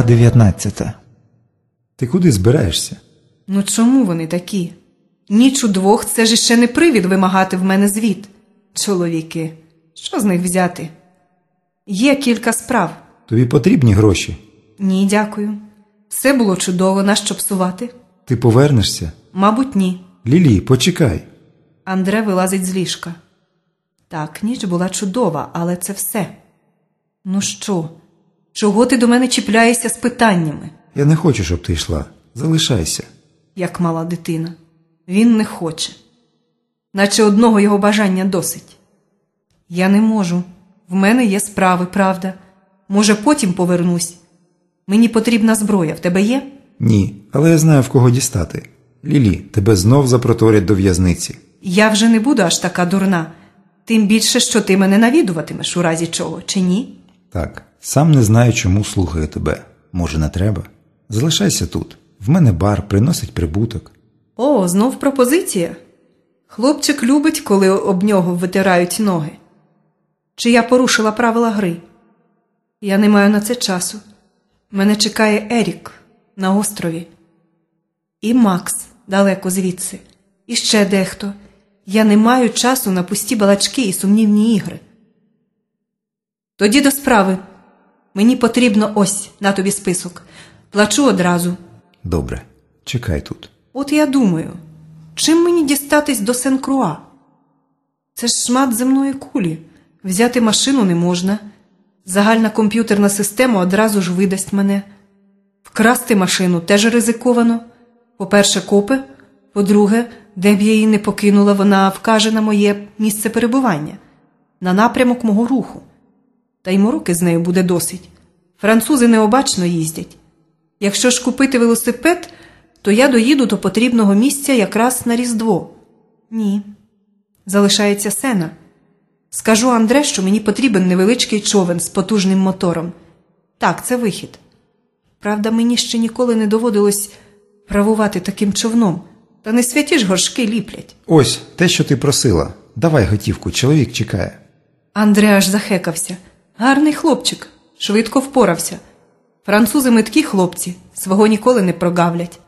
Глава 19. Ти куди збираєшся? Ну чому вони такі? Ніч удвох це ж ще не привід вимагати в мене звіт. Чоловіки, що з них взяти? Є кілька справ. Тобі потрібні гроші. Ні, дякую. Все було чудово, нащо псувати? Ти повернешся? Мабуть, ні. Лілі, почекай. Андре вилазить з ліжка. Так, ніч була чудова, але це все. Ну що, чого ти до мене чіпляєшся з питаннями, Я не хочу, щоб ти йшла. Залишайся. як мала дитина? Він не хоче. Наче одного його бажання досить. Я не можу. В мене є справи, правда. Може, потім повернусь. Мені потрібна зброя. В тебе є? Ні, але я знаю, в кого дістати. Лілі, тебе знов запроторять до в'язниці. Я вже не буду аж така дурна. Тим більше, що ти мене навідуватимеш у разі чого, чи ні? Так, сам не знаю, чому слухаю тебе. Може, не треба. Залишайся тут. В мене бар приносить прибуток. О, знов пропозиція. Хлопчик любить, коли об нього витирають ноги. Чи я порушила правила гри? Я не маю на це часу. Мене чекає Ерік на острові. І Макс далеко звідси. І ще дехто. Я не маю часу на пусті балачки і сумнівні ігри. Тоді до справи. Мені потрібно ось на тобі список. Плачу одразу. Добре, чекай тут. От я думаю, чим мені дістатись до Сен-Круа? Це ж шмат земної кулі. Взяти машину не можна. Загальна комп'ютерна система одразу ж видасть мене. Вкрасти машину теж ризиковано. По-перше, копи. По-друге, де б я її не покинула, вона вкаже на моє місце перебування, на напрямок мого руху. Та й мороки з нею буде досить. Французи необачно їздять. Якщо ж купити велосипед, то я доїду до потрібного місця якраз на Різдво. Ні. Залишається сена. Скажу Андре, що мені потрібен невеличкий човен з потужним мотором. Так, це вихід. Правда, мені ще ніколи не доводилось правувати таким човном, та не святі ж горшки ліплять. Ось те, що ти просила. Давай готівку, чоловік чекає. Андре аж захекався. Гарний хлопчик, швидко впорався. Французи меткі хлопці, свого ніколи не прогавлять.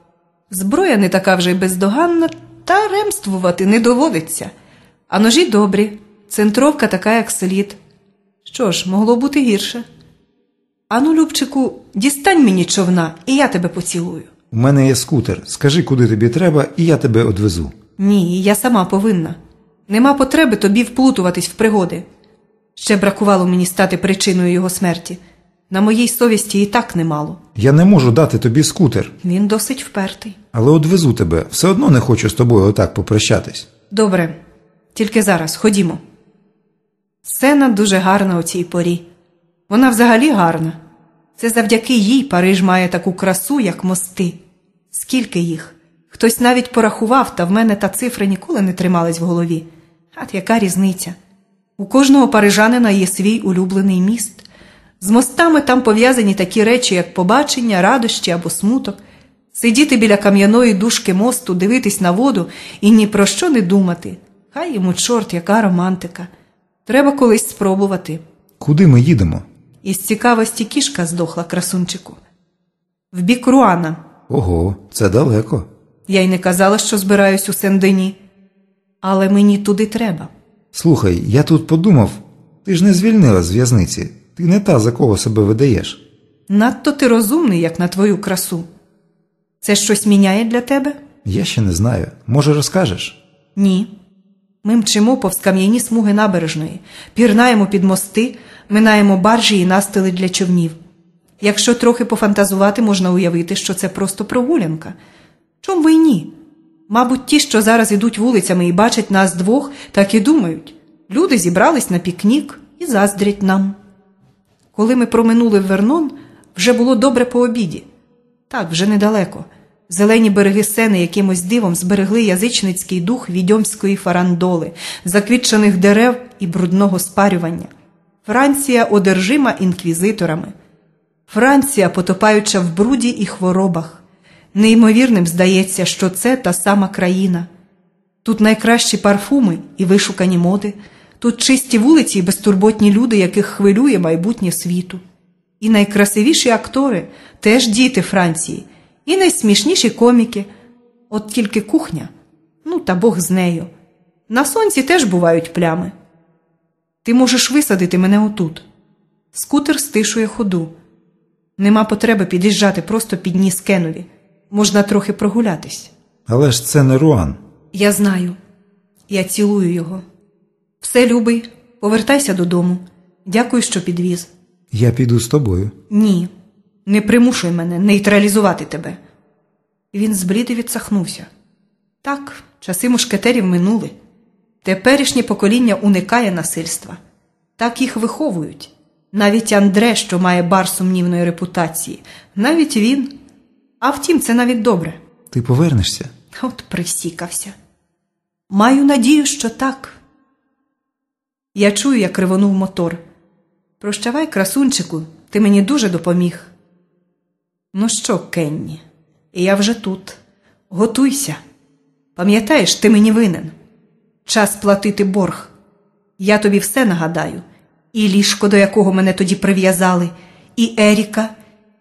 Зброя не така вже й бездоганна, та ремствувати не доводиться. А ножі добрі, центровка така, як слід. Що ж, могло бути гірше. Ану, Любчику, дістань мені човна, і я тебе поцілую. У мене є скутер. Скажи, куди тобі треба, і я тебе одвезу. Ні, я сама повинна. Нема потреби тобі вплутуватись в пригоди. Ще бракувало мені стати причиною його смерті. На моїй совісті і так немало. Я не можу дати тобі скутер, Він досить впертий. але одвезу тебе. Все одно не хочу з тобою отак попрощатись. Добре, тільки зараз ходімо. Сцена дуже гарна у цій порі. Вона взагалі гарна. Це завдяки їй Париж має таку красу, як мости. Скільки їх? Хтось навіть порахував, та в мене та цифра ніколи не трималась в голові. От яка різниця? У кожного парижанина є свій улюблений міст. З мостами там пов'язані такі речі, як побачення, радощі або смуток, сидіти біля кам'яної дужки мосту, дивитись на воду і ні про що не думати. Хай йому чорт, яка романтика. Треба колись спробувати. Куди ми їдемо? Із цікавості кішка здохла красунчику. В бік Руана. Ого, це далеко. Я й не казала, що збираюсь у Сен-Дені. Але мені туди треба. Слухай, я тут подумав, ти ж не звільнила з в'язниці. Ти не та, за кого себе видаєш. Надто ти розумний, як на твою красу. Це щось міняє для тебе? Я ще не знаю. Може, розкажеш? Ні. Ми мчимо повз кам'яні смуги набережної, пірнаємо під мости, минаємо баржі і настили для човнів. Якщо трохи пофантазувати, можна уявити, що це просто прогулянка. Чом би й ні? Мабуть, ті, що зараз ідуть вулицями і бачать нас двох, так і думають. Люди зібрались на пікнік і заздрять нам. Коли ми проминули Вернон, вже було добре по обіді. Так, вже недалеко. Зелені береги сени якимось дивом зберегли язичницький дух відьомської фарандоли, заквітчених дерев і брудного спарювання. Франція одержима інквізиторами. Франція, потопаюча в бруді і хворобах. Неймовірним здається, що це та сама країна. Тут найкращі парфуми і вишукані моди, тут чисті вулиці і безтурботні люди, яких хвилює майбутнє світу. І найкрасивіші актори теж діти Франції, і найсмішніші коміки. От тільки кухня, ну та Бог з нею. На сонці теж бувають плями. Ти можеш висадити мене отут. Скутер стишує ходу. Нема потреби під'їжджати просто під ніс Кенові. Можна трохи прогулятись. Але ж це не Руан. Я знаю. Я цілую його. Все, любий, повертайся додому. Дякую, що підвіз. Я піду з тобою. Ні, не примушуй мене нейтралізувати тебе. Він зблід і відсахнувся. Так, часи мушкетерів минули. Теперішнє покоління уникає насильства. Так їх виховують. Навіть Андре, що має бар сумнівної репутації, навіть він. А втім, це навіть добре. Ти повернешся? От присікався. Маю надію, що так. Я чую, як ревонув мотор. Прощавай, красунчику, ти мені дуже допоміг. Ну що, Кенні, я вже тут. Готуйся. Пам'ятаєш, ти мені винен. Час платити борг. Я тобі все нагадаю. І ліжко, до якого мене тоді прив'язали, і Еріка,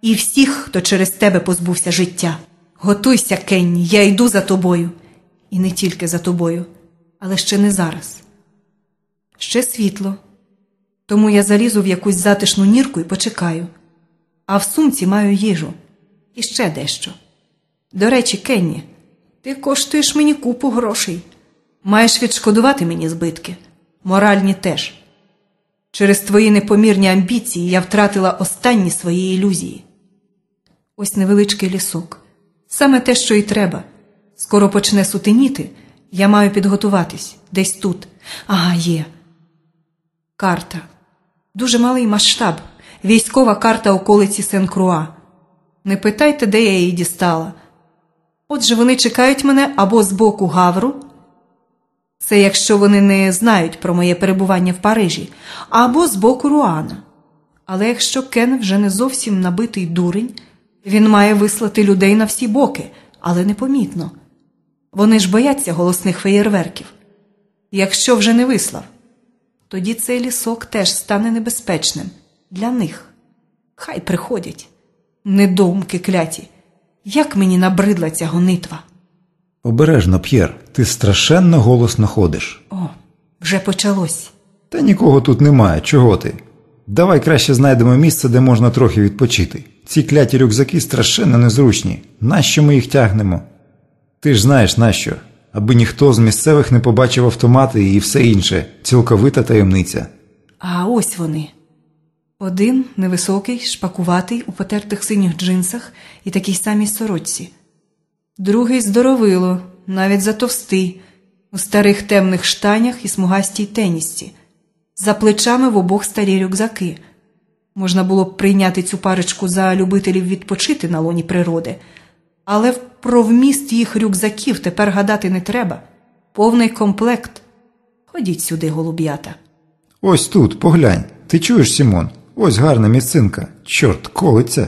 і всіх, хто через тебе позбувся життя. Готуйся, Кенні, я йду за тобою. І не тільки за тобою, але ще не зараз. Ще світло. Тому я залізу в якусь затишну нірку і почекаю. А в сумці маю їжу. І ще дещо. До речі, Кенні, ти коштуєш мені купу грошей. Маєш відшкодувати мені збитки. Моральні теж. Через твої непомірні амбіції я втратила останні свої ілюзії. Ось невеличкий лісок. Саме те, що й треба. Скоро почне сутеніти, я маю підготуватись десь тут. Ага, є. Карта. Дуже малий масштаб. Військова карта околиці Сен-Круа. Не питайте, де я її дістала. Отже, вони чекають мене або з боку Гавру. Це якщо вони не знають про моє перебування в Парижі, або з боку Руана. Але якщо Кен вже не зовсім набитий дурень, він має вислати людей на всі боки, але непомітно. Вони ж бояться голосних феєрверків. Якщо вже не вислав, тоді цей лісок теж стане небезпечним для них. Хай приходять. Недоумки кляті. Як мені набридла ця гонитва. Обережно, П'єр, ти страшенно голосно ходиш. О, вже почалось. Та нікого тут немає, чого ти? Давай краще знайдемо місце, де можна трохи відпочити. Ці кляті рюкзаки страшенно незручні. Нащо ми їх тягнемо? Ти ж знаєш нащо? Аби ніхто з місцевих не побачив автомати і все інше, цілковита таємниця. А ось вони. Один невисокий, шпакуватий у потертих синіх джинсах і такій самій сорочці. Другий здоровило, навіть затовстий, у старих темних штанях і смугастій тенісці. За плечами в обох старі рюкзаки. Можна було б прийняти цю парочку за любителів відпочити на лоні природи, але про вміст їх рюкзаків тепер гадати не треба. Повний комплект. Ходіть сюди, голуб'ята. Ось тут, поглянь. Ти чуєш, Сімон? Ось гарна місцинка. Чорт, колиться.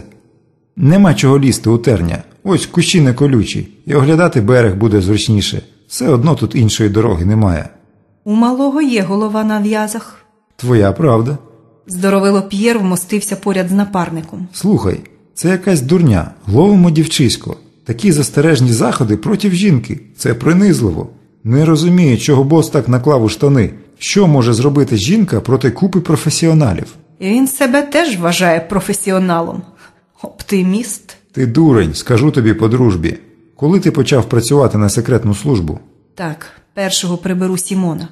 Нема чого лізти у терня. Ось кущі не колючі, і оглядати берег буде зручніше. Все одно тут іншої дороги немає. У малого є голова на в'язах. Твоя правда. Здоровило П'єр вмостився поряд з напарником. Слухай, це якась дурня. Ловимо дівчисько. Такі застережні заходи проти жінки. Це принизливо. Не розумію, чого бос так наклав у штани. Що може зробити жінка проти купи професіоналів? І він себе теж вважає професіоналом. Оптиміст. Ти дурень, скажу тобі по дружбі. Коли ти почав працювати на секретну службу? Так, першого приберу Сімона.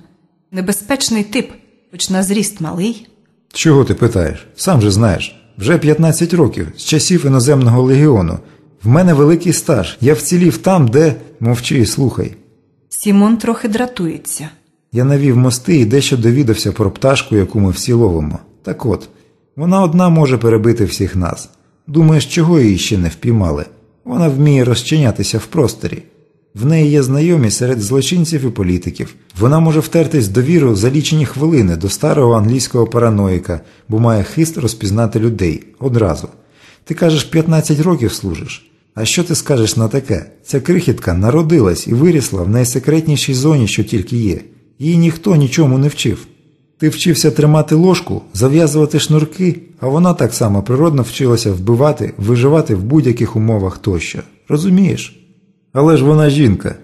Небезпечний тип, хоч на зріст малий. Чого ти питаєш? Сам же знаєш. Вже 15 років, з часів іноземного легіону. В мене великий стаж. Я вцілів там, де. Мовчи і слухай. Сімон трохи дратується. Я навів мости і дещо довідався про пташку, яку ми всі ловимо. Так от, вона одна може перебити всіх нас. Думаєш, чого її ще не впіймали? Вона вміє розчинятися в просторі. В неї є знайомі серед злочинців і політиків. Вона може втертись довіру за лічені хвилини до старого англійського параноїка, бо має хист розпізнати людей одразу. Ти кажеш, 15 років служиш. А що ти скажеш на таке? Ця крихітка народилась і вирісла в найсекретнішій зоні, що тільки є. Її ніхто нічому не вчив. Ти вчився тримати ложку, зав'язувати шнурки, а вона так само природно вчилася вбивати, виживати в будь-яких умовах тощо. Розумієш? Але ж вона жінка.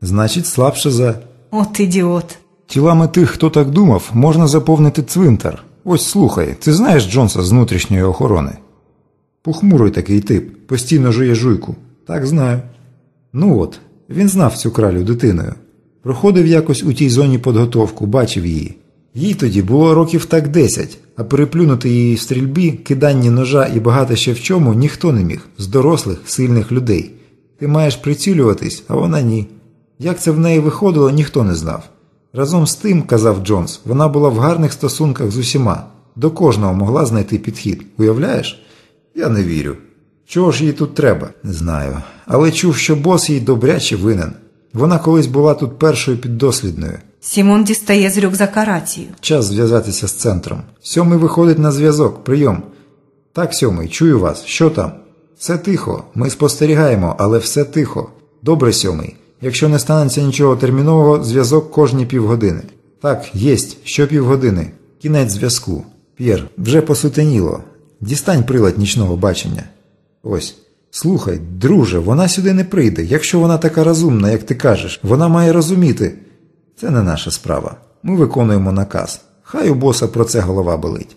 Значить, слабша за. От ідіот. Тілами тих, хто так думав, можна заповнити цвинтар. Ось слухай, ти знаєш Джонса з внутрішньої охорони? Похмурий такий тип, постійно жує жуйку. Так знаю. Ну от, він знав цю кралю дитиною. Проходив якось у тій зоні підготовку, бачив її. Їй тоді було років так десять, а переплюнути її в стрільбі, киданні ножа і багато ще в чому ніхто не міг з дорослих, сильних людей. Ти маєш прицілюватись, а вона ні. Як це в неї виходило, ніхто не знав. Разом з тим, казав Джонс, вона була в гарних стосунках з усіма, до кожного могла знайти підхід. Уявляєш? Я не вірю. Чого ж їй тут треба? Не знаю. Але чув, що бос їй добряче винен. Вона колись була тут першою піддослідною. Сімон дістає з рюкзака рацію. Час зв'язатися з центром. Сьомий виходить на зв'язок. Прийом. Так, сьомий, чую вас. Що там? Все тихо. Ми спостерігаємо, але все тихо. Добре, сьомий. Якщо не станеться нічого термінового, зв'язок кожні півгодини. Так, єсть, що півгодини. Кінець зв'язку. П'єр, вже посутеніло. Дістань прилад нічного бачення. Ось. Слухай, друже, вона сюди не прийде. Якщо вона така розумна, як ти кажеш, вона має розуміти. Це не наша справа. Ми виконуємо наказ. Хай у боса про це голова болить.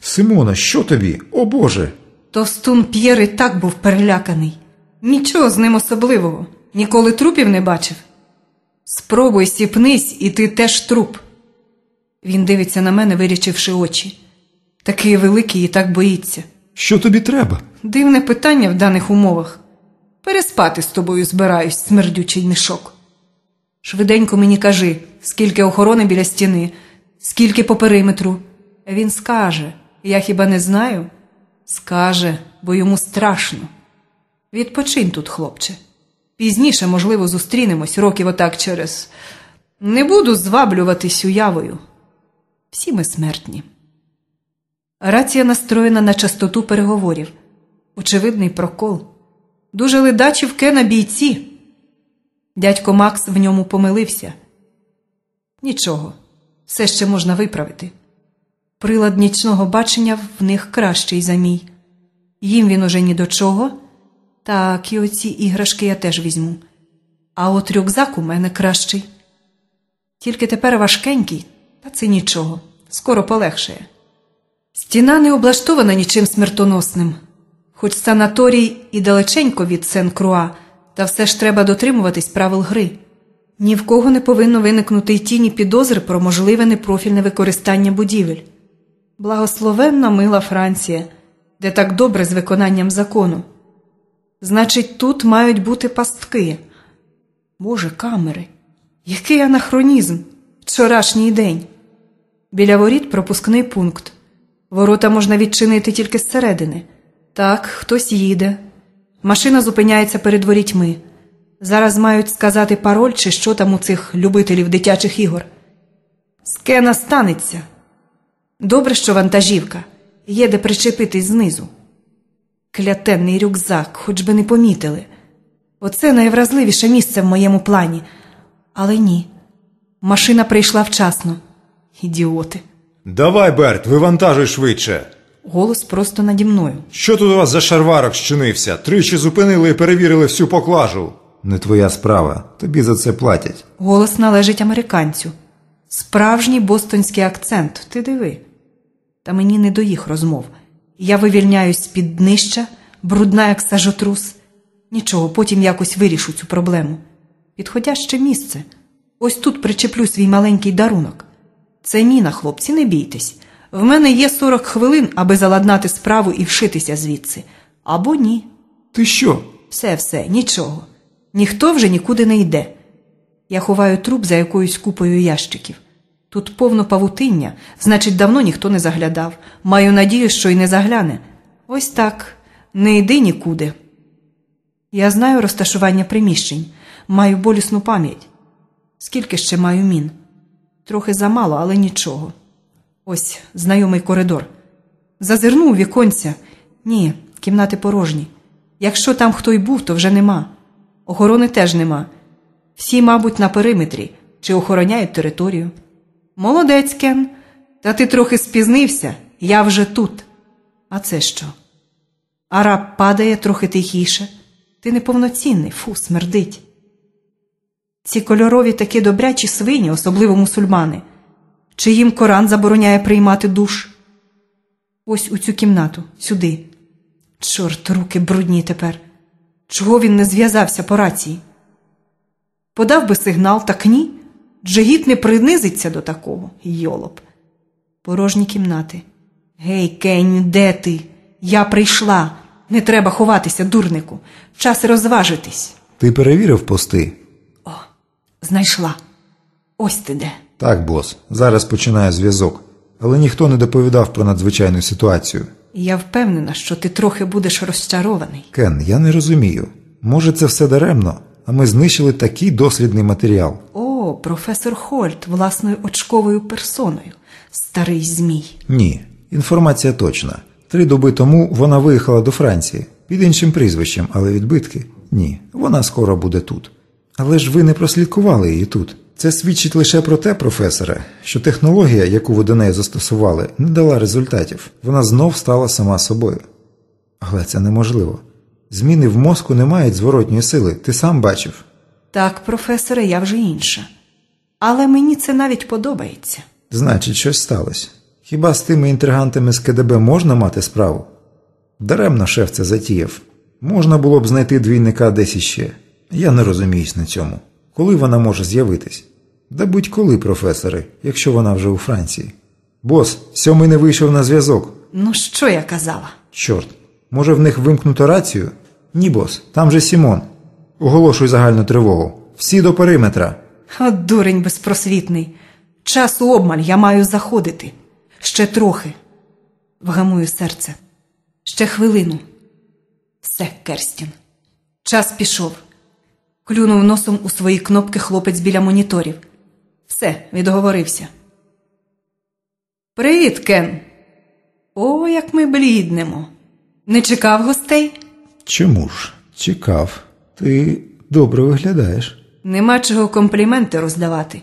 Симона, що тобі? О Боже! Товстун П'єр і так був переляканий. Нічого з ним особливого. Ніколи трупів не бачив. Спробуй сіпнись, і ти теж труп. Він дивиться на мене, вирічивши очі. Такий великий і так боїться. Що тобі треба? Дивне питання в даних умовах. Переспати з тобою збираюсь, смердючий мішок. Швиденько мені кажи, скільки охорони біля стіни, скільки по периметру. Він скаже, я хіба не знаю? Скаже, бо йому страшно. Відпочинь тут, хлопче. Пізніше, можливо, зустрінемось років отак через. Не буду зваблюватись уявою. Всі ми смертні. Рація настроєна на частоту переговорів. Очевидний прокол. Дуже ледачі в Кена бійці. Дядько Макс в ньому помилився. Нічого, все ще можна виправити. Прилад нічного бачення в них кращий за мій. Їм він уже ні до чого. Так, і оці іграшки я теж візьму. А от рюкзак у мене кращий. Тільки тепер важкенький, та це нічого, скоро полегшає. Стіна не облаштована нічим смертоносним, хоч санаторій і далеченько від Сен-Круа, та все ж треба дотримуватись правил гри. Ні в кого не повинно виникнути й тіні підозри про можливе непрофільне використання будівель. Благословенна мила Франція, де так добре з виконанням закону. Значить, тут мають бути пастки. Боже, камери, який анахронізм! Вчорашній день. Біля воріт пропускний пункт. Ворота можна відчинити тільки зсередини. Так, хтось їде. Машина зупиняється перед ворітьми. Зараз мають сказати пароль чи що там у цих любителів дитячих ігор. Скена станеться. Добре, що вантажівка. Є де причепитись знизу. Клятенний рюкзак, хоч би не помітили. Оце найвразливіше місце в моєму плані. Але ні. Машина прийшла вчасно. Ідіоти. Давай, Берт, вивантажуй швидше. Голос просто наді мною. Що тут у вас за шарварок щинився? Тричі зупинили і перевірили всю поклажу. Не твоя справа. Тобі за це платять. Голос належить американцю. Справжній бостонський акцент, ти диви. Та мені не до їх розмов. Я вивільняюсь з-під днища, брудна, як сажотрус. Нічого, потім якось вирішу цю проблему. Підходяще місце. Ось тут причеплю свій маленький дарунок. Це міна, хлопці, не бійтесь. В мене є 40 хвилин, аби заладнати справу і вшитися звідси. Або ні. Ти що? Все, все, нічого. Ніхто вже нікуди не йде. Я ховаю труп за якоюсь купою ящиків. Тут повно павутиння, значить, давно ніхто не заглядав. Маю надію, що й не загляне. Ось так, не йди нікуди. Я знаю розташування приміщень, маю болісну пам'ять. Скільки ще маю мін? Трохи замало, але нічого. Ось знайомий коридор. Зазирну у віконця. Ні, кімнати порожні. Якщо там хто й був, то вже нема. Охорони теж нема. Всі, мабуть, на периметрі чи охороняють територію. Молодець, Кен. Та ти трохи спізнився, я вже тут. А це що? Араб падає трохи тихіше. Ти неповноцінний, фу, смердить. Ці кольорові такі добрячі свині, особливо мусульмани. Чи їм Коран забороняє приймати душ? Ось у цю кімнату, сюди. Чорт, руки брудні тепер. Чого він не зв'язався по рації? Подав би сигнал, так ні. Джигіт не принизиться до такого, йолоп. Порожні кімнати. Гей, Кень, де ти? Я прийшла. Не треба ховатися, дурнику. Час розважитись. Ти перевірив пости? О, Знайшла. Ось ти де. Так, бос. Зараз починає зв'язок. Але ніхто не доповідав про надзвичайну ситуацію. Я впевнена, що ти трохи будеш розчарований. Кен, я не розумію. Може, це все даремно, а ми знищили такий дослідний матеріал. О, професор Хольт власною очковою персоною. Старий змій. Ні, інформація точна. Три доби тому вона виїхала до Франції під іншим прізвищем, але відбитки ні. Вона скоро буде тут. Але ж ви не прослідкували її тут. Це свідчить лише про те, професоре, що технологія, яку ви до неї застосували, не дала результатів. Вона знов стала сама собою. Але це неможливо. Зміни в мозку не мають зворотньої сили, ти сам бачив. Так, професоре, я вже інша. Але мені це навіть подобається. Значить, щось сталося. Хіба з тими інтригантами з КДБ можна мати справу? Даремно шеф це затіяв. Можна було б знайти двійника десь іще. Я не розуміюсь на цьому. Коли вона може з'явитись? Да будь-коли, професори, якщо вона вже у Франції. Бос, сьомий не вийшов на зв'язок. Ну, що я казала? Чорт, може в них вимкнуто рацію? Ні, бос, там же Сімон. Оголошуй загальну тривогу. Всі до периметра. От дурень безпросвітний. Часу обмаль я маю заходити. Ще трохи. Вгамую серце. Ще хвилину. Все, Керстін. Час пішов. Клюнув носом у свої кнопки хлопець біля моніторів. Все, відговорився. Привіт, Кен. О, як ми бліднемо. Не чекав гостей? Чому ж? Чекав. Ти добре виглядаєш. Нема чого компліменти роздавати.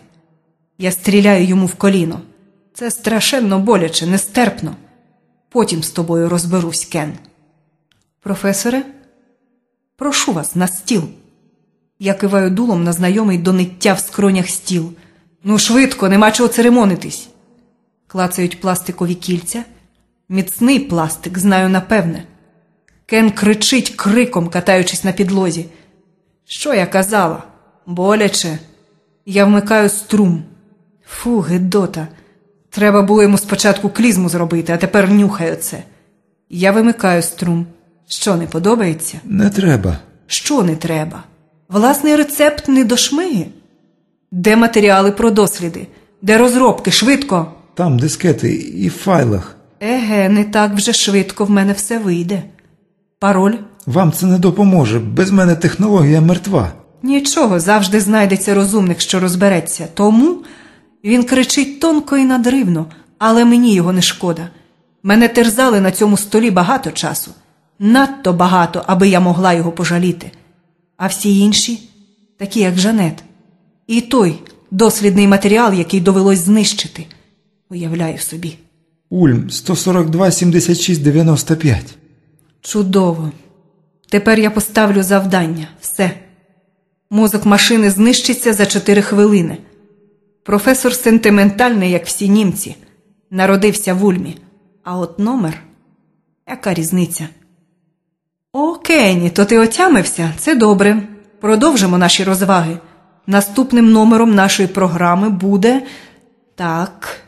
Я стріляю йому в коліно. Це страшенно боляче, нестерпно. Потім з тобою розберусь, Кен. Професоре, прошу вас на стіл. Я киваю дулом на знайомий до ниття в скронях стіл. Ну, швидко, нема чого церемонитись. Клацають пластикові кільця. Міцний пластик, знаю напевне. Кен кричить криком, катаючись на підлозі. Що я казала? Боляче. Я вмикаю струм. Фу, гидота. Треба було йому спочатку клізму зробити, а тепер нюхаю це. Я вимикаю струм. Що не подобається? Не треба. Що не треба? Власний рецепт не до шмиги? Де матеріали про досліди? Де розробки? Швидко. Там дискети і в файлах. Еге, не так вже швидко в мене все вийде. Пароль? Вам це не допоможе. Без мене технологія мертва. Нічого, завжди знайдеться розумник, що розбереться. Тому він кричить тонко і надривно, але мені його не шкода. Мене терзали на цьому столі багато часу, надто багато, аби я могла його пожаліти. А всі інші, такі як Жанет, і той дослідний матеріал, який довелось знищити, уявляю собі. Ульм 142 76 95. Чудово. Тепер я поставлю завдання. Все. Мозок машини знищиться за чотири хвилини. Професор сентиментальний, як всі німці, народився в Ульмі. А от номер яка різниця? О, Кенні, то ти отямився? Це добре. Продовжимо наші розваги. Наступним номером нашої програми буде. Так.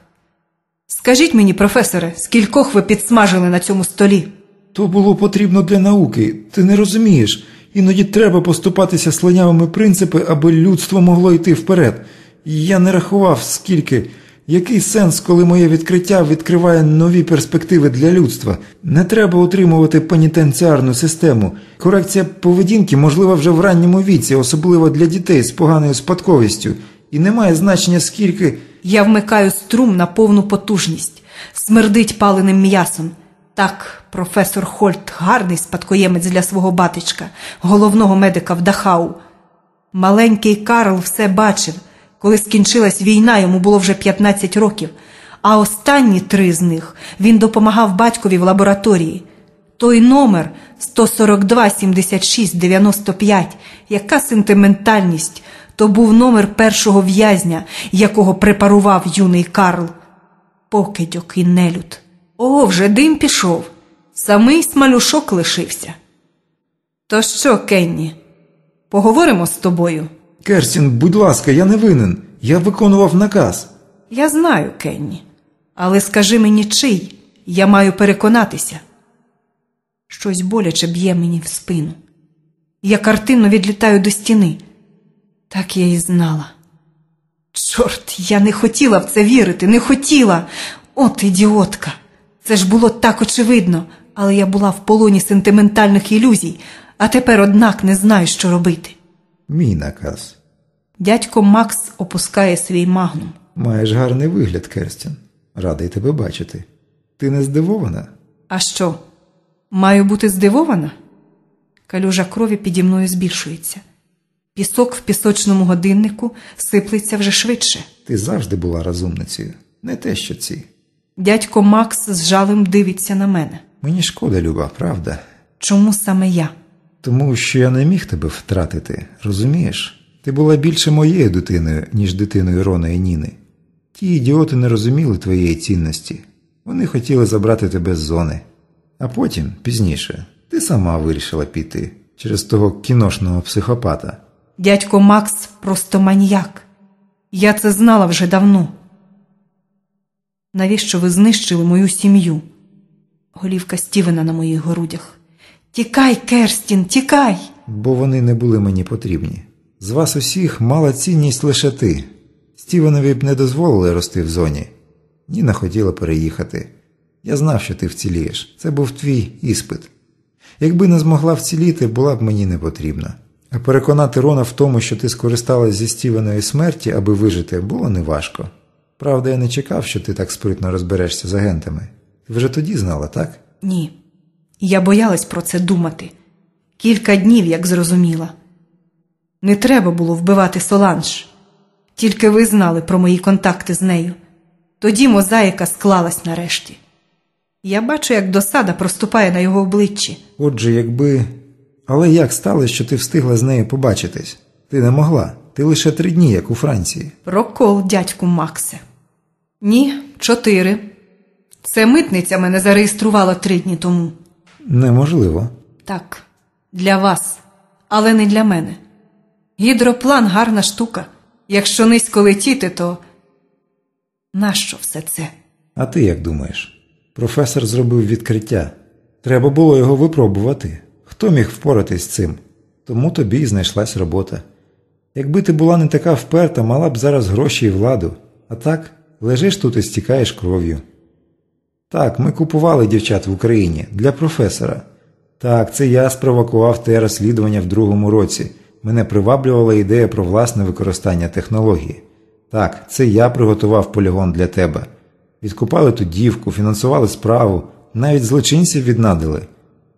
Скажіть мені, професоре, скількох ви підсмажили на цьому столі? То було потрібно для науки. Ти не розумієш. Іноді треба поступатися слонявими принципи, аби людство могло йти вперед. Я не рахував скільки. Який сенс, коли моє відкриття відкриває нові перспективи для людства? Не треба утримувати пенітенціарну систему. Корекція поведінки можлива вже в ранньому віці, особливо для дітей з поганою спадковістю. І не має значення скільки. Я вмикаю струм на повну потужність, смердить паленим м'ясом. Так, професор Хольт гарний спадкоємець для свого батечка, головного медика в Дахау. Маленький Карл все бачив, Коли скінчилась війна, йому було вже 15 років, а останні три з них він допомагав батькові в лабораторії. Той номер 142 76 95, яка сентиментальність, то був номер першого в'язня, якого препарував юний Карл. Покидьок і нелюд. О, вже дим пішов. Самий смалюшок лишився. То що, Кенні, поговоримо з тобою? Керстін, будь ласка, я не винен. Я виконував наказ. Я знаю, Кенні, але скажи мені чий, я маю переконатися. Щось боляче б'є мені в спину. Я картинно відлітаю до стіни. Так я і знала. Чорт, я не хотіла в це вірити, не хотіла. От ідіотка. Це ж було так очевидно, але я була в полоні сентиментальних ілюзій, а тепер, однак, не знаю, що робити. Мій наказ. Дядько Макс опускає свій магнум. Маєш гарний вигляд, Керстін. Радий тебе бачити. Ти не здивована? А що? Маю бути здивована? Калюжа крові піді мною збільшується. Пісок в пісочному годиннику сиплеться вже швидше. Ти завжди була розумницею. Не те, що ці. Дядько Макс з жалем дивиться на мене. Мені шкода, Люба, правда. Чому саме я? Тому що я не міг тебе втратити, розумієш? Ти була більше моєю дитиною, ніж дитиною Рона і Ніни. Ті ідіоти не розуміли твоєї цінності. Вони хотіли забрати тебе з зони. А потім, пізніше, ти сама вирішила піти через того кіношного психопата. Дядько Макс просто маніяк. Я це знала вже давно. Навіщо ви знищили мою сім'ю? Голівка Стівена на моїх грудях. Тікай, Керстін, тікай! Бо вони не були мені потрібні. З вас усіх мала цінність лише ти. Стівенові б не дозволили рости в зоні. Ніна хотіла переїхати. Я знав, що ти вцілієш. Це був твій іспит. Якби не змогла вціліти, була б мені не потрібна. А переконати Рона в тому, що ти скористалась зі Стівеної смерті, аби вижити, було неважко. Правда, я не чекав, що ти так спритно розберешся з агентами. Ти вже тоді знала, так? Ні. Я боялась про це думати. Кілька днів, як зрозуміла. Не треба було вбивати Соланж. Тільки ви знали про мої контакти з нею. Тоді мозаїка склалась нарешті. Я бачу, як досада проступає на його обличчі. Отже, якби. Але як сталося, що ти встигла з нею побачитись? Ти не могла. Ти лише три дні, як у Франції. Прокол, дядьку Максе. Ні, чотири. Це митниця мене зареєструвала три дні тому. Неможливо. Так, для вас, але не для мене. Гідроплан гарна штука. Якщо низько летіти, то нащо все це? А ти як думаєш? Професор зробив відкриття. Треба було його випробувати. Хто міг впоратись з цим? Тому тобі і знайшлась робота. Якби ти була не така вперта, мала б зараз гроші і владу. А так, лежиш тут і стікаєш кров'ю. Так, ми купували дівчат в Україні для професора. Так, це я спровокував те розслідування в другому році. Мене приваблювала ідея про власне використання технології. Так, це я приготував полігон для тебе. Відкупали ту дівку, фінансували справу, навіть злочинців віднадили.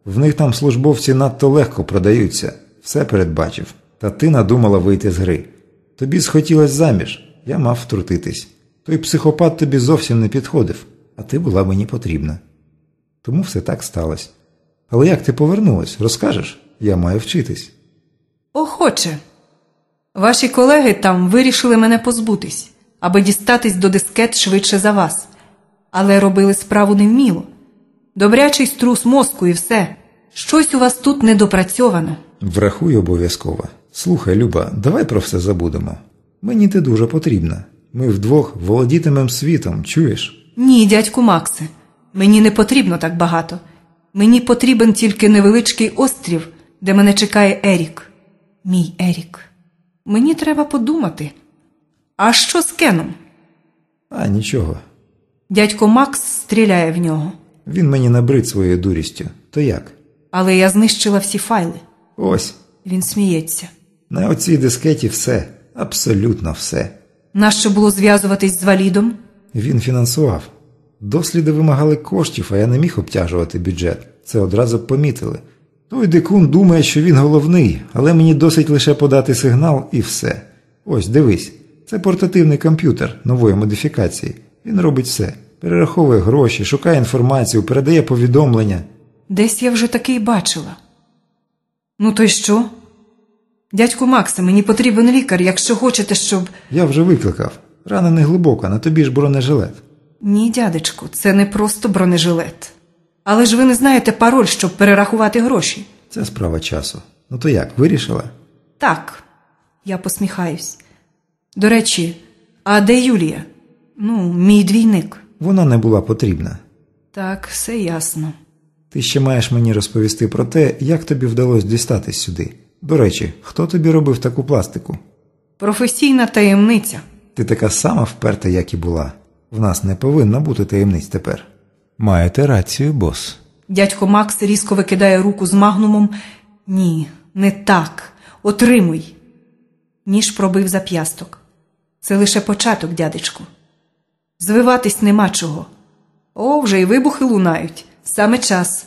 В них там службовці надто легко продаються, все передбачив. Та ти надумала вийти з гри. Тобі схотілось заміж, я мав втрутитись. Той психопат тобі зовсім не підходив, а ти була мені потрібна. Тому все так сталося. Але як ти повернулась, розкажеш? Я маю вчитись. Охоче. Ваші колеги там вирішили мене позбутись, аби дістатись до дискет швидше за вас. Але робили справу невміло. Добрячий струс мозку і все. Щось у вас тут недопрацьовано. Врахуй обов'язково. Слухай, Люба, давай про все забудемо. Мені ти дуже потрібна. Ми вдвох володітимем світом, чуєш? Ні, дядьку Максе, мені не потрібно так багато. Мені потрібен тільки невеличкий острів, де мене чекає Ерік. Мій Ерік. Мені треба подумати. А що з Кеном? А нічого. Дядько Макс стріляє в нього. Він мені набрид своєю дурістю. То як? Але я знищила всі файли. Ось, Він сміється. На оцій дискеті все, абсолютно все. Нащо було зв'язуватись з валідом? Він фінансував. Досліди вимагали коштів, а я не міг обтяжувати бюджет. Це одразу помітили. Той дикун думає, що він головний, але мені досить лише подати сигнал і все. Ось дивись. Це портативний комп'ютер нової модифікації. Він робить все. Перераховує гроші, шукає інформацію, передає повідомлення. Десь я вже такий бачила. Ну, то й що? Дядьку Макса, мені потрібен лікар, якщо хочете, щоб. Я вже викликав. Рана не глибока, на тобі ж бронежилет. Ні, дядечку, це не просто бронежилет. Але ж ви не знаєте пароль, щоб перерахувати гроші. Це справа часу. Ну то як, вирішила? Так, я посміхаюсь. До речі, а де Юлія? Ну, мій двійник. Вона не була потрібна. Так, все ясно. Ти ще маєш мені розповісти про те, як тобі вдалося дістатись сюди. До речі, хто тобі робив таку пластику? Професійна таємниця. Ти така сама вперта, як і була. В нас не повинно бути таємниць тепер. Маєте рацію, бос. Дядько Макс різко викидає руку з магнумом. Ні, не так. Отримуй. Ніж пробив зап'ясток. Це лише початок, дядечку. Звиватись нема чого. О, вже й вибухи лунають. Саме час.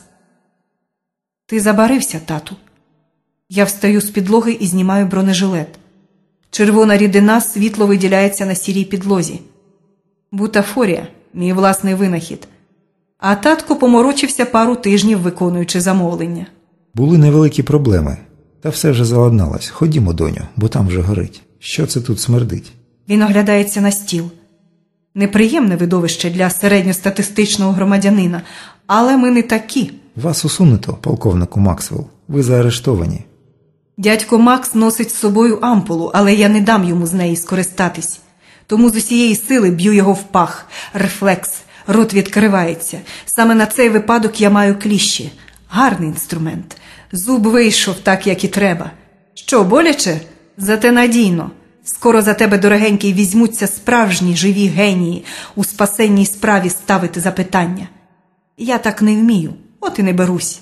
Ти забарився, тату. Я встаю з підлоги і знімаю бронежилет. Червона рідина світло виділяється на сірій підлозі. Бутафорія, мій власний винахід. А татко поморочився пару тижнів, виконуючи замовлення. Були невеликі проблеми. Та все вже заладналось. Ходімо, доню, бо там вже горить. Що це тут смердить? Він оглядається на стіл. Неприємне видовище для середньостатистичного громадянина, але ми не такі. Вас усунуто, полковнику Максвелл. Ви заарештовані. Дядько Макс носить з собою ампулу, але я не дам йому з неї скористатись. Тому з усієї сили б'ю його в пах. Рефлекс, рот відкривається. Саме на цей випадок я маю кліщі. Гарний інструмент. Зуб вийшов так, як і треба. Що, боляче? Зате надійно. Скоро за тебе, дорогенький, візьмуться справжні живі генії у спасенній справі ставити запитання. Я так не вмію, от і не берусь.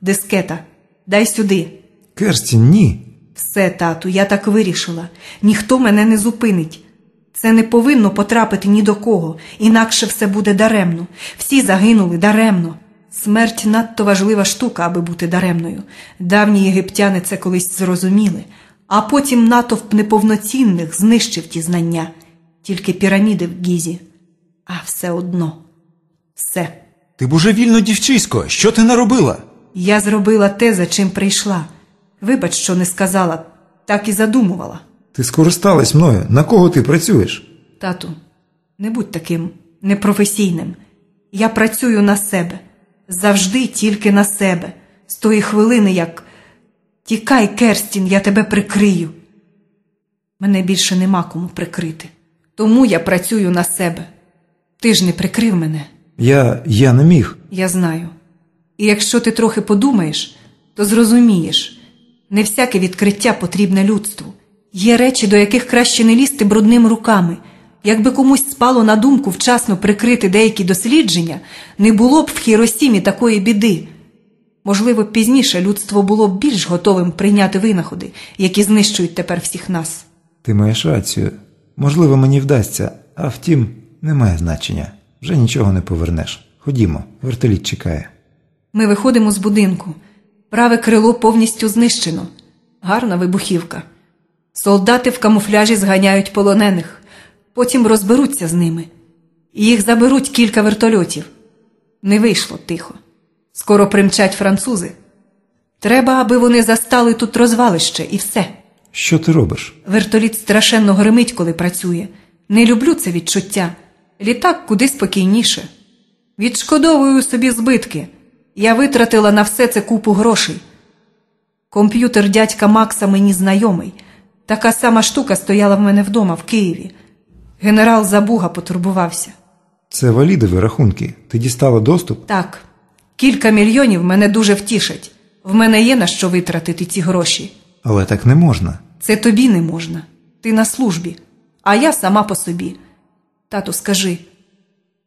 Дискета, дай сюди. Керстін, ні. Все, тату, я так вирішила. Ніхто мене не зупинить. Це не повинно потрапити ні до кого, інакше все буде даремно. Всі загинули даремно. Смерть надто важлива штука, аби бути даремною. Давні єгиптяни це колись зрозуміли, а потім натовп неповноцінних знищив ті знання, тільки піраміди в Гізі. А все одно. Все. Ти божевільно дівчисько, що ти наробила? Я зробила те, за чим прийшла. Вибач, що не сказала, так і задумувала. Ти скористалась мною. На кого ти працюєш? Тату, не будь таким непрофесійним. Я працюю на себе, завжди тільки на себе. З тої хвилини, як тікай, Керстін, я тебе прикрию. Мене більше нема кому прикрити. Тому я працюю на себе. Ти ж не прикрив мене, Я. я не міг. я знаю. І якщо ти трохи подумаєш, то зрозумієш не всяке відкриття потрібне людству. Є речі, до яких краще не лізти брудними руками. Якби комусь спало на думку вчасно прикрити деякі дослідження, не було б в Хіросімі такої біди. Можливо, пізніше людство було б більш готовим прийняти винаходи, які знищують тепер всіх нас. Ти маєш рацію. Можливо, мені вдасться, а втім, немає значення. Вже нічого не повернеш. Ходімо, вертоліт чекає. Ми виходимо з будинку. Праве крило повністю знищено. Гарна вибухівка. Солдати в камуфляжі зганяють полонених, потім розберуться з ними. Їх заберуть кілька вертольотів. Не вийшло тихо. Скоро примчать французи. Треба, аби вони застали тут розвалище і все. Що ти робиш? Вертоліт страшенно гримить, коли працює. Не люблю це відчуття. Літак куди спокійніше. Відшкодовую собі збитки. Я витратила на все це купу грошей. Комп'ютер дядька Макса мені знайомий. Така сама штука стояла в мене вдома в Києві. Генерал Забуга потурбувався. Це валідові рахунки. Ти дістала доступ? Так, кілька мільйонів мене дуже втішать. В мене є на що витратити ці гроші. Але так не можна. Це тобі не можна. Ти на службі, а я сама по собі. Тату, скажи,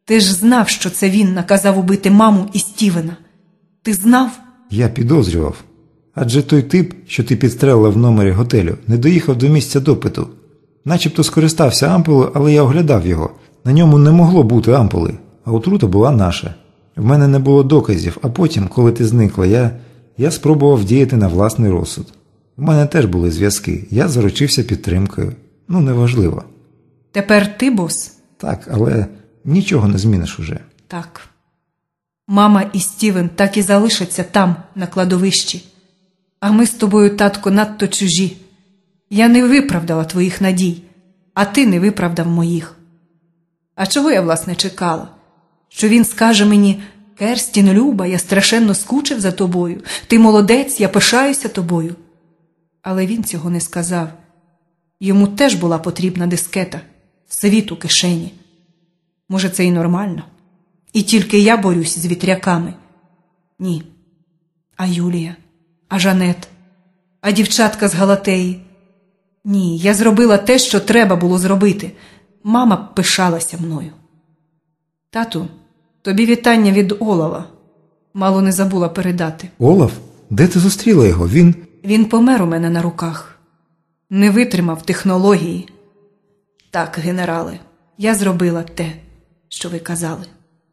ти ж знав, що це він наказав убити маму і Стівена. Ти знав? Я підозрював. Адже той тип, що ти підстрелила в номері готелю, не доїхав до місця допиту. Начебто скористався ампулою, але я оглядав його. На ньому не могло бути ампули, а отрута була наша. В мене не було доказів, а потім, коли ти зникла, я, я спробував діяти на власний розсуд. У мене теж були зв'язки, я заручився підтримкою. Ну, неважливо. Тепер ти бос? Так, але нічого не зміниш уже. Так. Мама і Стівен так і залишаться там, на кладовищі. А ми з тобою, татко, надто чужі. Я не виправдала твоїх надій, а ти не виправдав моїх. А чого я, власне, чекала? Що він скаже мені Керстін, Люба, я страшенно скучив за тобою, ти молодець, я пишаюся тобою. Але він цього не сказав. Йому теж була потрібна дискета, світ у кишені. Може, це і нормально? І тільки я борюсь з вітряками. Ні. А Юлія, а Жанет, а дівчатка з Галатеї. Ні, я зробила те, що треба було зробити. Мама пишалася мною. Тату, тобі вітання від Олова. Мало не забула передати. Олаф? Де ти зустріла його? Він. Він помер у мене на руках. Не витримав технології. Так, генерале, я зробила те, що ви казали.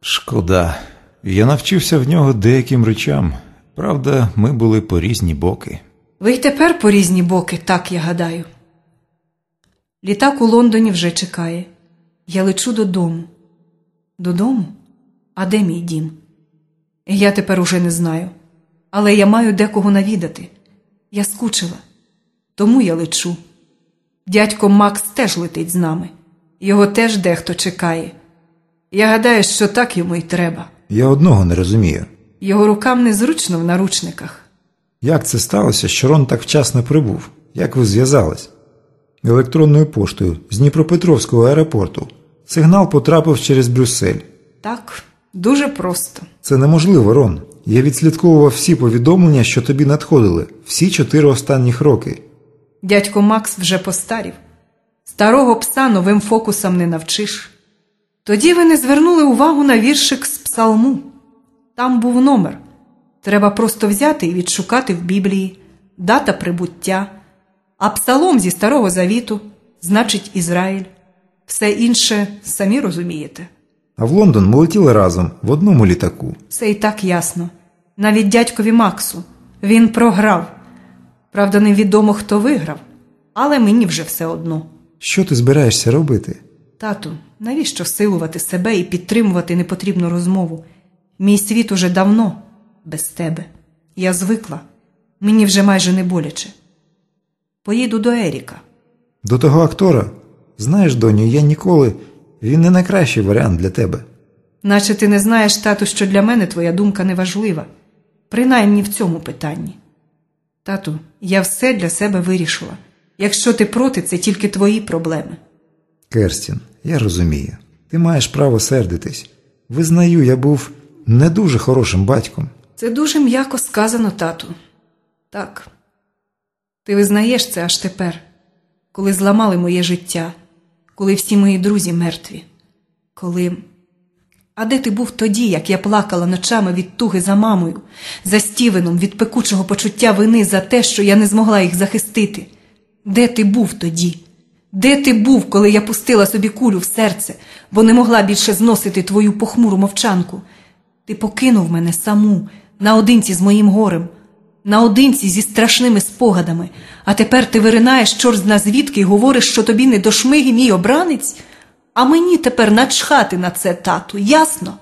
Шкода. Я навчився в нього деяким речам. Правда, ми були по різні боки. Ви й тепер по різні боки, так я гадаю. Літак у Лондоні вже чекає. Я лечу додому. Додому? А де мій дім? Я тепер уже не знаю. Але я маю декого навідати. Я скучила. Тому я лечу. Дядько Макс теж летить з нами. Його теж дехто чекає. Я гадаю, що так йому й треба. Я одного не розумію. Його рукам незручно в наручниках. Як це сталося, що Рон так вчасно прибув? Як ви зв'язались? Електронною поштою з Дніпропетровського аеропорту. Сигнал потрапив через Брюссель. Так, дуже просто. Це неможливо, Рон. Я відслідковував всі повідомлення, що тобі надходили, всі чотири останніх роки. Дядько Макс вже постарів. Старого пса новим фокусам не навчиш. Тоді ви не звернули увагу на віршик з псалму. Там був номер. Треба просто взяти і відшукати в Біблії дата прибуття, а псалом зі Старого Завіту значить Ізраїль. Все інше самі розумієте. А в Лондон ми летіли разом в одному літаку. Все і так ясно. Навіть дядькові Максу. Він програв. Правда, невідомо, хто виграв, але мені вже все одно. Що ти збираєшся робити? Тату, навіщо силувати себе і підтримувати непотрібну розмову? Мій світ уже давно без тебе. Я звикла. Мені вже майже не боляче. Поїду до Еріка. До того актора? Знаєш, доню, я ніколи. Він не найкращий варіант для тебе. Наче ти не знаєш, тату, що для мене твоя думка не важлива, принаймні в цьому питанні. Тату, я все для себе вирішила. Якщо ти проти, це тільки твої проблеми. Керстін, я розумію. Ти маєш право сердитись. Визнаю, я був не дуже хорошим батьком. Це дуже м'яко сказано, тату. Так. Ти визнаєш це аж тепер, коли зламали моє життя, коли всі мої друзі мертві. Коли. А де ти був тоді, як я плакала ночами від туги за мамою, за Стівеном, від пекучого почуття вини за те, що я не змогла їх захистити? Де ти був тоді? Де ти був, коли я пустила собі кулю в серце, бо не могла більше зносити твою похмуру мовчанку? Ти покинув мене саму, наодинці з моїм горем, наодинці зі страшними спогадами, а тепер ти виринаєш чорт зна звідки і говориш, що тобі не до шмиги мій обранець? А мені тепер начхати на це, тату, ясно?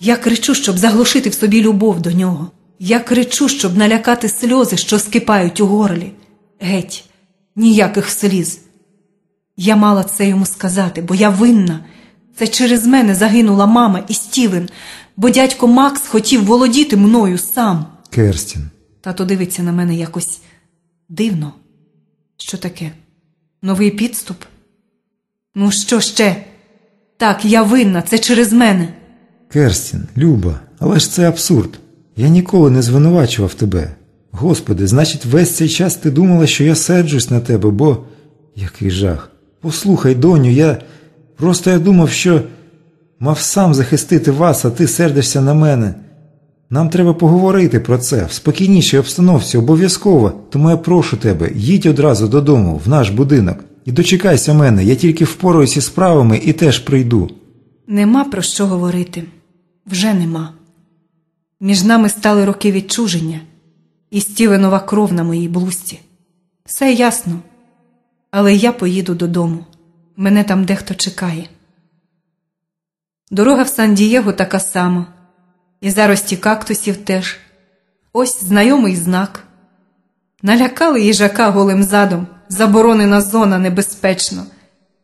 Я кричу, щоб заглушити в собі любов до нього. Я кричу, щоб налякати сльози, що скипають у горлі. Геть, ніяких сліз. Я мала це йому сказати, бо я винна. Це через мене загинула мама і Стівен, бо дядько Макс хотів володіти мною сам. Керстін, Тато дивиться на мене якось дивно. Що таке? Новий підступ? Ну, що ще? Так, я винна, це через мене. Керстін, Люба, але ж це абсурд. Я ніколи не звинувачував тебе. Господи, значить, весь цей час ти думала, що я серджусь на тебе, бо. Який жах. Послухай, доню, я. Просто я думав, що мав сам захистити вас, а ти сердишся на мене. Нам треба поговорити про це в спокійнішій обстановці, обов'язково. Тому я прошу тебе, їдь одразу додому, в наш будинок, і дочекайся мене, я тільки впораюсь справами і теж прийду. Нема про що говорити. Вже нема. Між нами стали роки відчуження і Стівенова кров на моїй блузці. Все ясно. Але я поїду додому. Мене там дехто чекає. Дорога в Сан-Дієго така сама, і зарості кактусів теж. Ось знайомий знак. Налякали їжака голим задом, заборонена зона небезпечно.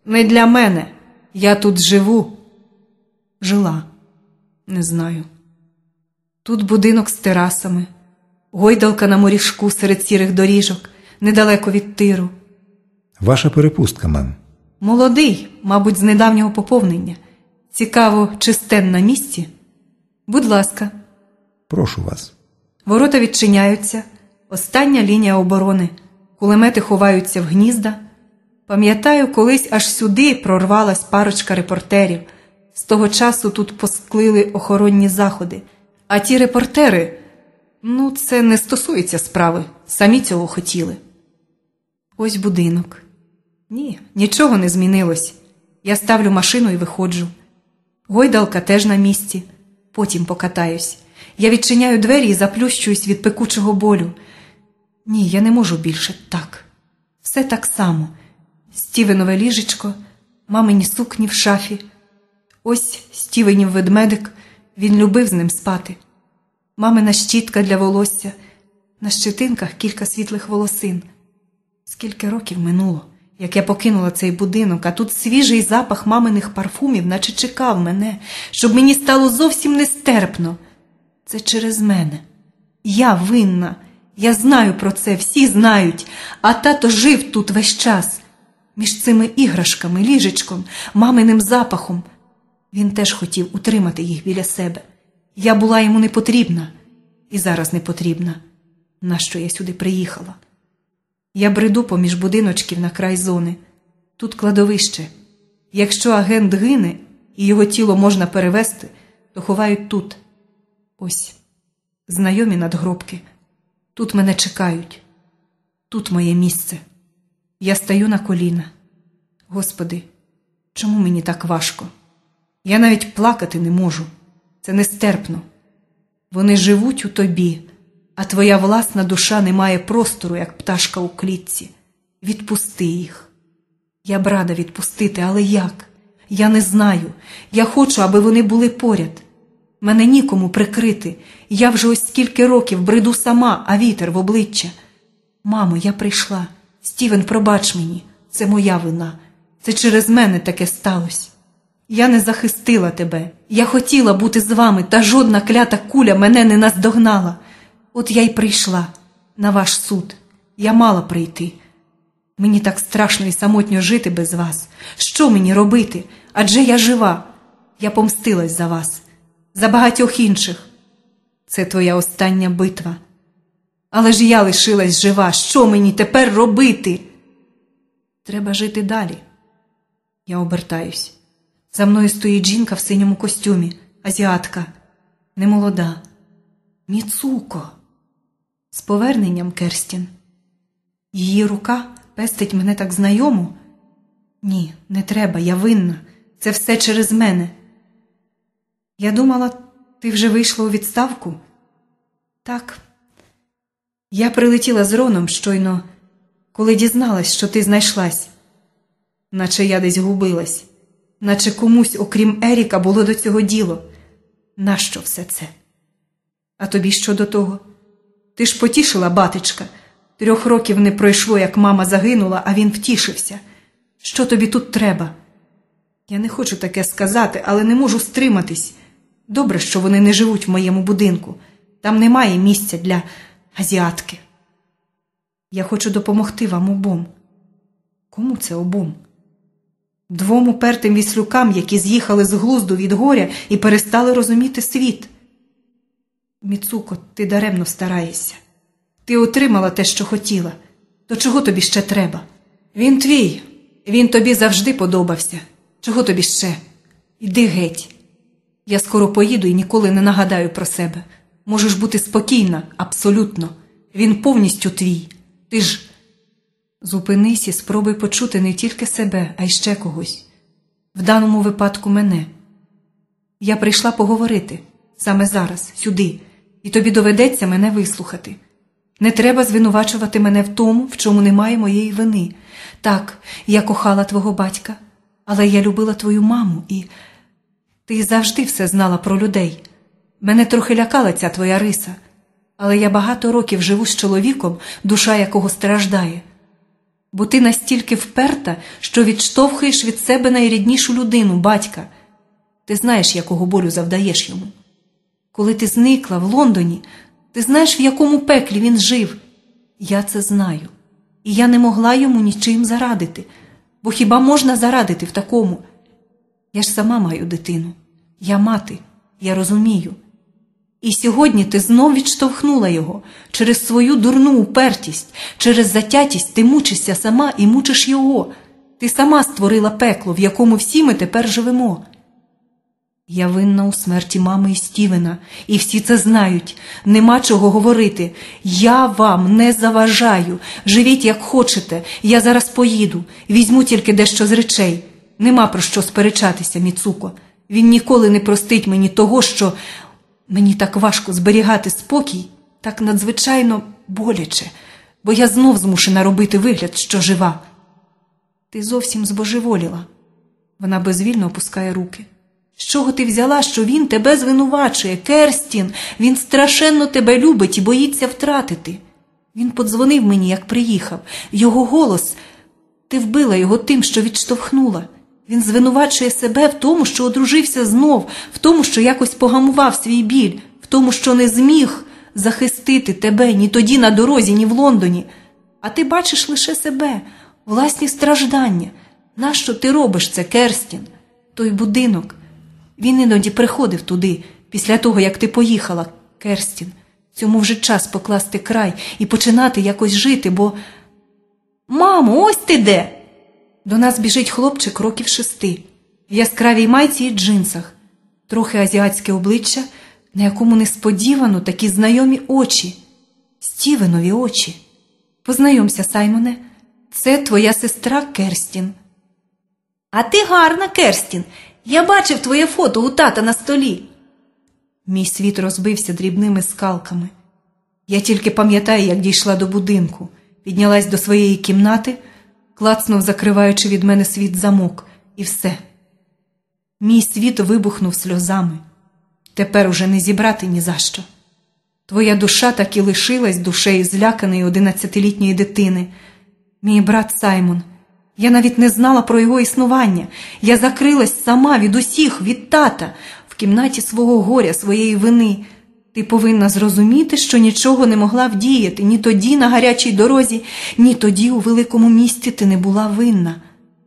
Не для мене. Я тут живу. Жила, не знаю. Тут будинок з терасами, гойдалка на морішку серед сірих доріжок, недалеко від тиру. Ваша перепустка, мем. Молодий, мабуть, з недавнього поповнення. Цікаво, чи стен на місці? Будь ласка, Прошу вас. ворота відчиняються, остання лінія оборони, кулемети ховаються в гнізда. Пам'ятаю, колись аж сюди прорвалась парочка репортерів. З того часу тут посклили охоронні заходи. А ті репортери, ну, це не стосується справи, самі цього хотіли. Ось будинок. Ні, нічого не змінилось. Я ставлю машину і виходжу. Гойдалка теж на місці. Потім покатаюсь. Я відчиняю двері і заплющуюсь від пекучого болю. Ні, я не можу більше так. Все так само. Стівенове ліжечко, мамині сукні в шафі. Ось Стівенів ведмедик, він любив з ним спати. Мамина щітка для волосся, на щетинках кілька світлих волосин. Скільки років минуло, як я покинула цей будинок, а тут свіжий запах маминих парфумів, наче чекав мене, щоб мені стало зовсім нестерпно. Це через мене. Я винна. Я знаю про це, всі знають, а тато жив тут весь час. Між цими іграшками, ліжечком, маминим запахом. Він теж хотів утримати їх біля себе. Я була йому не потрібна і зараз не потрібна. Нащо я сюди приїхала? Я бреду поміж будиночків на край зони. Тут кладовище. Якщо агент гине і його тіло можна перевезти, то ховають тут. Ось, знайомі надгробки. Тут мене чекають. Тут моє місце. Я стаю на коліна. Господи, чому мені так важко? Я навіть плакати не можу. Це нестерпно. Вони живуть у тобі, а твоя власна душа не має простору, як пташка у клітці. Відпусти їх. Я б рада відпустити, але як? Я не знаю. Я хочу, аби вони були поряд. Мене нікому прикрити. Я вже ось скільки років бреду сама, а вітер в обличчя. Мамо, я прийшла. Стівен, пробач мені, це моя вина. Це через мене таке сталося. Я не захистила тебе. Я хотіла бути з вами, та жодна клята куля мене не наздогнала. От я й прийшла на ваш суд. Я мала прийти. Мені так страшно і самотньо жити без вас. Що мені робити? Адже я жива. Я помстилась за вас, за багатьох інших. Це твоя остання битва. Але ж я лишилась жива. Що мені тепер робити? Треба жити далі. Я обертаюсь. За мною стоїть жінка в синьому костюмі, азіатка, немолода. Міцуко. З поверненням Керстін. Її рука пестить мене так знайомо. Ні, не треба, я винна. Це все через мене. Я думала, ти вже вийшла у відставку? Так. Я прилетіла з Роном щойно, коли дізналась, що ти знайшлась, наче я десь губилась, наче комусь, окрім Еріка, було до цього діло. Нащо все це? А тобі що до того? Ти ж потішила, батечка. Трьох років не пройшло, як мама загинула, а він втішився. Що тобі тут треба? Я не хочу таке сказати, але не можу стриматись. Добре, що вони не живуть в моєму будинку. Там немає місця для азіатки. Я хочу допомогти вам обом. Кому це обом? Двом упертим віслюкам, які з'їхали з глузду від горя і перестали розуміти світ. Міцуко, ти даремно стараєшся. Ти отримала те, що хотіла. То чого тобі ще треба? Він твій, він тобі завжди подобався. Чого тобі ще? Іди геть. Я скоро поїду і ніколи не нагадаю про себе. Можеш бути спокійна, абсолютно. Він повністю твій. Ти ж. Зупинись і спробуй почути не тільки себе, а й ще когось. В даному випадку мене. Я прийшла поговорити саме зараз, сюди, і тобі доведеться мене вислухати. Не треба звинувачувати мене в тому, в чому немає моєї вини. Так, я кохала твого батька, але я любила твою маму, і ти завжди все знала про людей. Мене трохи лякала ця твоя риса, але я багато років живу з чоловіком, душа якого страждає. Бо ти настільки вперта, що відштовхуєш від себе найріднішу людину, батька. Ти знаєш, якого болю завдаєш йому. Коли ти зникла в Лондоні, ти знаєш, в якому пеклі він жив. Я це знаю. І я не могла йому нічим зарадити, бо хіба можна зарадити в такому? Я ж сама маю дитину, я мати, я розумію. І сьогодні ти знов відштовхнула його через свою дурну упертість, через затятість ти мучишся сама і мучиш його. Ти сама створила пекло, в якому всі ми тепер живемо. Я винна у смерті мами і Стівена, і всі це знають. Нема чого говорити. Я вам не заважаю. Живіть, як хочете. Я зараз поїду. Візьму тільки дещо з речей. Нема про що сперечатися, Міцуко. Він ніколи не простить мені того, що мені так важко зберігати спокій, так надзвичайно боляче, бо я знов змушена робити вигляд, що жива. Ти зовсім збожеволіла. Вона безвільно опускає руки. З чого ти взяла, що він тебе звинувачує, Керстін? Він страшенно тебе любить і боїться втратити. Він подзвонив мені, як приїхав. Його голос ти вбила його тим, що відштовхнула. Він звинувачує себе в тому, що одружився знов, в тому, що якось погамував свій біль, в тому, що не зміг захистити тебе ні тоді на дорозі, ні в Лондоні. А ти бачиш лише себе, власні страждання. Нащо ти робиш це, Керстін? Той будинок. Він іноді приходив туди, після того, як ти поїхала, Керстін. Цьому вже час покласти край і починати якось жити, бо. Мамо, ось ти де. До нас біжить хлопчик років шести, в яскравій майці і джинсах, трохи азіатське обличчя, на якому несподівано такі знайомі очі, Стівенові очі. Познайомся, Саймоне, це твоя сестра Керстін. А ти гарна, Керстін. Я бачив твоє фото у тата на столі. Мій світ розбився дрібними скалками. Я тільки пам'ятаю, як дійшла до будинку, піднялась до своєї кімнати, клацнув, закриваючи від мене світ замок, і все. Мій світ вибухнув сльозами. Тепер уже не зібрати ні за що. Твоя душа так і лишилась душею зляканої одинадцятилітньої дитини. Мій брат Саймон. Я навіть не знала про його існування. Я закрилась сама від усіх, від тата, в кімнаті свого горя, своєї вини. Ти повинна зрозуміти, що нічого не могла вдіяти ні тоді на гарячій дорозі, ні тоді у великому місті ти не була винна.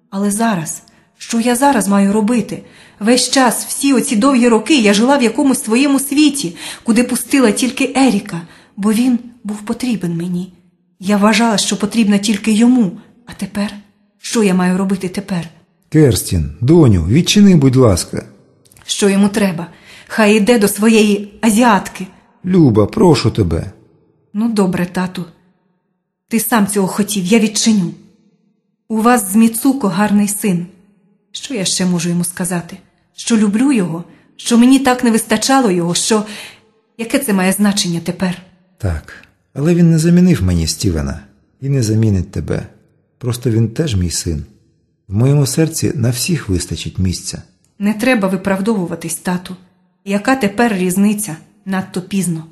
Але зараз, що я зараз маю робити? Весь час, всі оці довгі роки я жила в якомусь своєму світі, куди пустила тільки Еріка, бо він був потрібен мені. Я вважала, що потрібна тільки йому, а тепер. Що я маю робити тепер? Керстін, доню, відчини, будь ласка. Що йому треба? Хай йде до своєї азіатки. Люба, прошу тебе. Ну, добре, тату. Ти сам цього хотів, я відчиню. У вас з Міцуко гарний син. Що я ще можу йому сказати? Що люблю його, що мені так не вистачало його, що. Яке це має значення тепер? Так, але він не замінив мені Стівена і не замінить тебе. Просто він теж мій син. В моєму серці на всіх вистачить місця. Не треба виправдовуватись, тату. Яка тепер різниця надто пізно?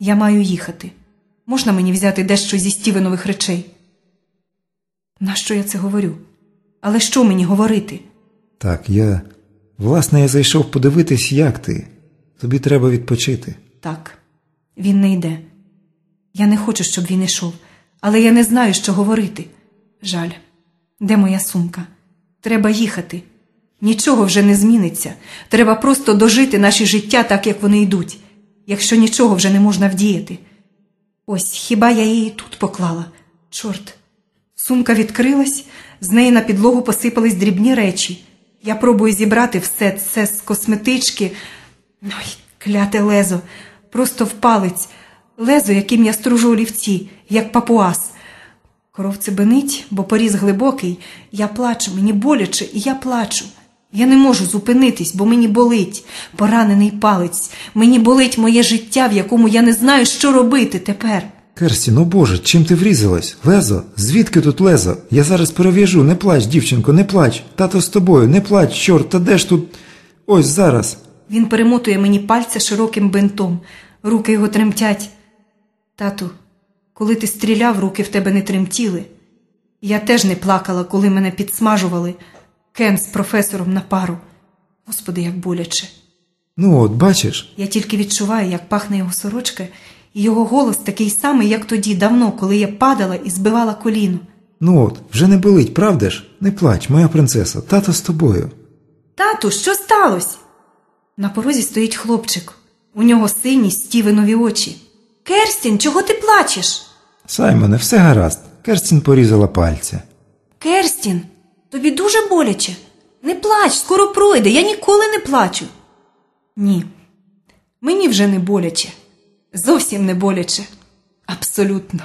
Я маю їхати. Можна мені взяти дещо зі Стівенових речей? Нащо я це говорю? Але що мені говорити? Так, я. Власне, я зайшов подивитись, як ти. Тобі треба відпочити. Так, він не йде. Я не хочу, щоб він йшов, але я не знаю, що говорити. Жаль, де моя сумка? Треба їхати. Нічого вже не зміниться. Треба просто дожити наші життя так, як вони йдуть, якщо нічого вже не можна вдіяти. Ось хіба я її тут поклала? Чорт. Сумка відкрилась, з неї на підлогу посипались дрібні речі. Я пробую зібрати все це з косметички. Ой, кляте лезо, просто в палець, лезо, яким я стружу олівці, як папуас. Кров цебенить, бо поріз глибокий. Я плачу, мені боляче, і я плачу. Я не можу зупинитись, бо мені болить поранений палець. Мені болить моє життя, в якому я не знаю, що робити тепер. Керсті, ну боже, чим ти врізалась? Лезо? Звідки тут лезо? Я зараз перев'яжу, не плач, дівчинко, не плач. Тато з тобою, не плач, чорт, та де ж тут? Ось зараз. Він перемотує мені пальця широким бинтом, руки його тремтять. Тату, коли ти стріляв, руки в тебе не тремтіли. Я теж не плакала, коли мене підсмажували Кен з професором на пару. Господи, як боляче. Ну от, бачиш? Я тільки відчуваю, як пахне його сорочка, і його голос такий самий, як тоді, давно, коли я падала і збивала коліно. Ну от, вже не болить, правда ж? Не плач, моя принцеса, тато з тобою. Тату, що сталося? На порозі стоїть хлопчик. У нього сині стівенові очі. Керстін, чого ти плачеш? Саймоне, все гаразд. Керстін порізала пальця. Керстін, тобі дуже боляче. Не плач, скоро пройде, я ніколи не плачу. Ні, мені вже не боляче. Зовсім не боляче. Абсолютно.